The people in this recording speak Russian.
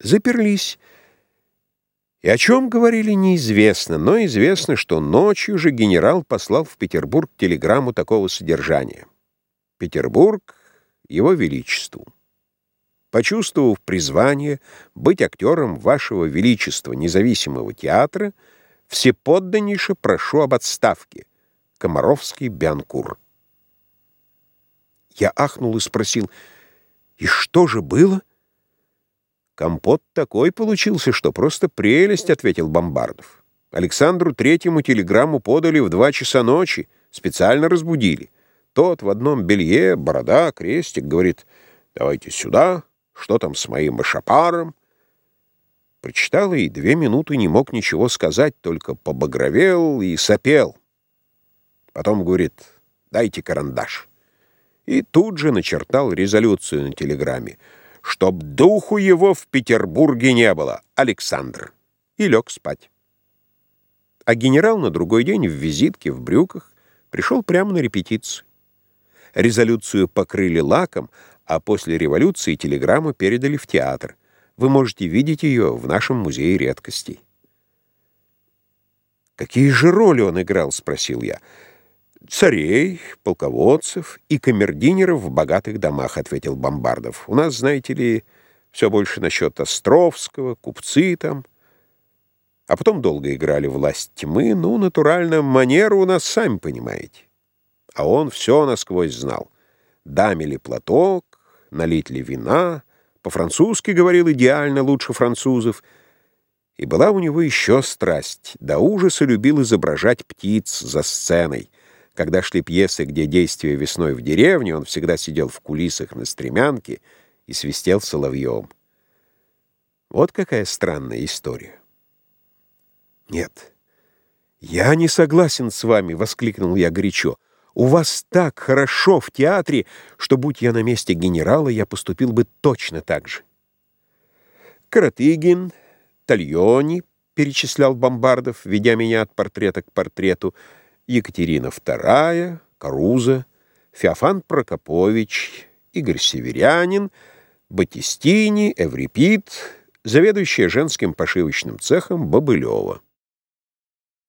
Заперлись. И о чем говорили, неизвестно, но известно, что ночью же генерал послал в Петербург телеграмму такого содержания. Петербург его величеству. Почувствовав призвание быть актером вашего величества независимого театра, всеподданнейше прошу об отставке. Комаровский Бянкур. Я ахнул и спросил, и что же было? Компот такой получился, что просто прелесть, ответил Бомбардов. Александру Третьему телеграмму подали в два часа ночи, специально разбудили. Тот в одном белье, борода, крестик, говорит, давайте сюда, что там с моим эшапаром? Прочитал и две минуты не мог ничего сказать, только побагровел и сопел. Потом говорит, дайте карандаш. И тут же начертал резолюцию на телеграмме — чтоб духу его в Петербурге не было, Александр, и лег спать. А генерал на другой день в визитке, в брюках, пришел прямо на репетицию. Резолюцию покрыли лаком, а после революции телеграмму передали в театр. Вы можете видеть ее в нашем музее редкостей. «Какие же роли он играл?» — спросил я царей, полководцев и камердинеров в богатых домах», — ответил Бомбардов. «У нас, знаете ли, все больше насчет Островского, купцы там. А потом долго играли власть тьмы, ну, натурально, манеру у нас, сами понимаете. А он все насквозь знал. Даме ли платок, налить ли вина, по-французски говорил идеально, лучше французов. И была у него еще страсть, до ужаса любил изображать птиц за сценой — когда шли пьесы, где действие весной в деревне, он всегда сидел в кулисах на стремянке и свистел соловьем. Вот какая странная история. «Нет, я не согласен с вами», — воскликнул я горячо. «У вас так хорошо в театре, что, будь я на месте генерала, я поступил бы точно так же». «Каратыгин, Тальони», — перечислял Бомбардов, ведя меня от портрета к портрету, — Екатерина II, Каруза, Феофан Прокопович, Игорь Северянин, Батистини, Эврипид, заведующая женским пошивочным цехом Бобылева.